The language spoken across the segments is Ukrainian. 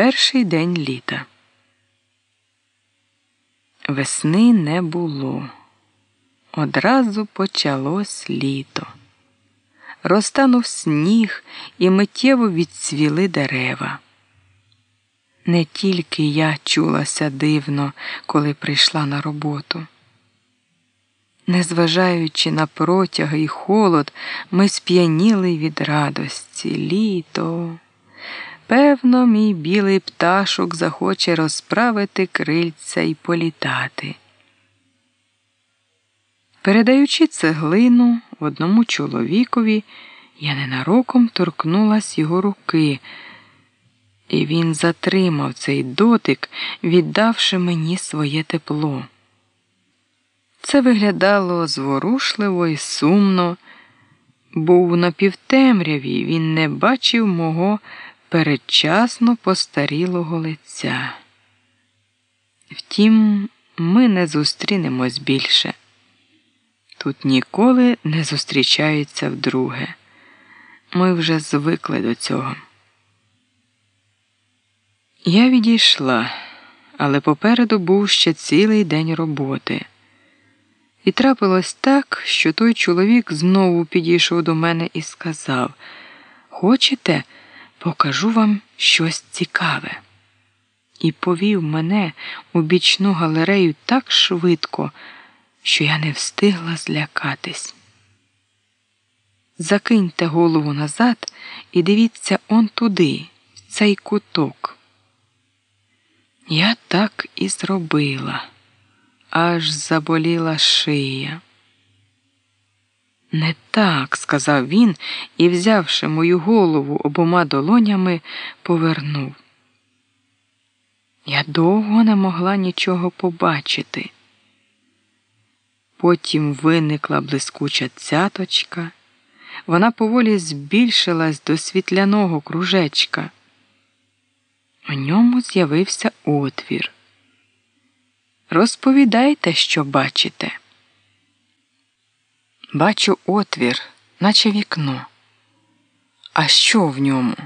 Перший день літа. Весни не було. Одразу почалось літо. Розтанув сніг і миттєво відцвіли дерева. Не тільки я чулася дивно, коли прийшла на роботу. Незважаючи на протяги і холод, ми сп'яніли від радості. Літо. Певно, мій білий пташок захоче розправити крильця і політати. Передаючи цеглину одному чоловікові, я ненароком торкнулась його руки, і він затримав цей дотик, віддавши мені своє тепло. Це виглядало зворушливо і сумно, був на півтемряві, він не бачив мого передчасно постарілого лиця. Втім, ми не зустрінемось більше. Тут ніколи не зустрічаються вдруге. Ми вже звикли до цього. Я відійшла, але попереду був ще цілий день роботи. І трапилось так, що той чоловік знову підійшов до мене і сказав: Хочете, покажу вам щось цікаве. І повів мене у бічну галерею так швидко, що я не встигла злякатись. Закиньте голову назад і дивіться он туди, в цей куток. Я так і зробила аж заболіла шия. Не так, сказав він і, взявши мою голову обома долонями, повернув. Я довго не могла нічого побачити. Потім виникла блискуча цяточка, вона поволі збільшилась до світляного кружечка. У ньому з'явився отвір. Розповідайте, що бачите. Бачу отвір, наче вікно. А що в ньому?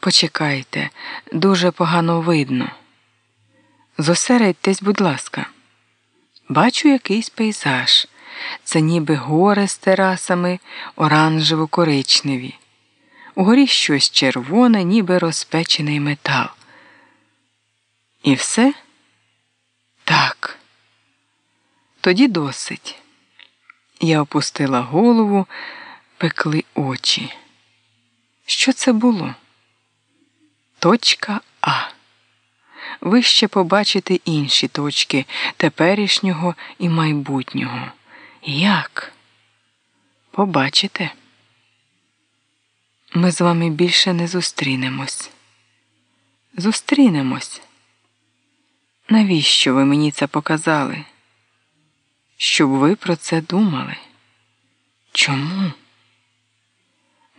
Почекайте, дуже погано видно. Зосередьтесь, будь ласка. Бачу якийсь пейзаж. Це ніби гори з терасами оранжево коричневі. Угорі щось червоне, ніби розпечений метал. І все? Так. Тоді досить. Я опустила голову, пекли очі. Що це було? Точка А. Ви ще побачите інші точки теперішнього і майбутнього. Як? Побачите? Ми з вами більше не зустрінемось. Зустрінемось. Навіщо ви мені це показали? Щоб ви про це думали? Чому?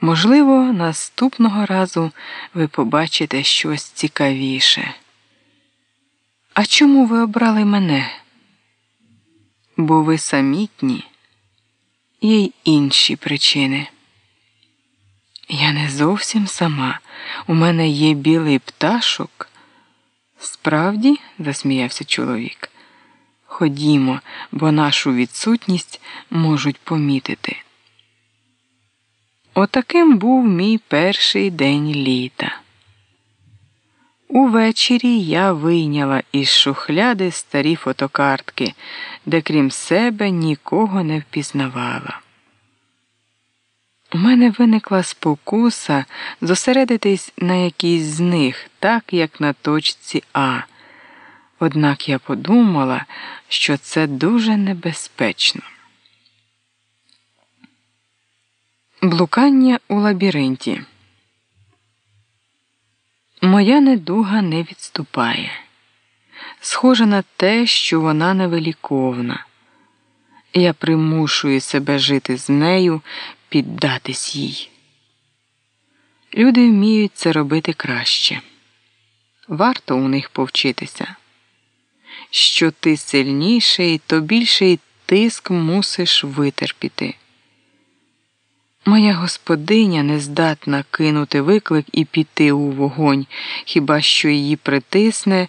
Можливо, наступного разу ви побачите щось цікавіше. А чому ви обрали мене? Бо ви самітні, є й інші причини. Я не зовсім сама. У мене є білий пташок. Справді, засміявся чоловік. Ходімо, бо нашу відсутність можуть помітити. Отаким був мій перший день літа. Увечері я вийняла із шухляди старі фотокартки, де крім себе нікого не впізнавала. У мене виникла спокуса зосередитись на якійсь з них, так як на точці А. Однак я подумала, що це дуже небезпечно. Блукання у лабіринті. Моя недуга не відступає. Схоже на те, що вона невеликовна. Я примушую себе жити з нею, піддатись їй. Люди вміють це робити краще. Варто у них повчитися. Що ти сильніший, то більший тиск мусиш витерпіти. Моя господиня не здатна кинути виклик і піти у вогонь, хіба що її притисне.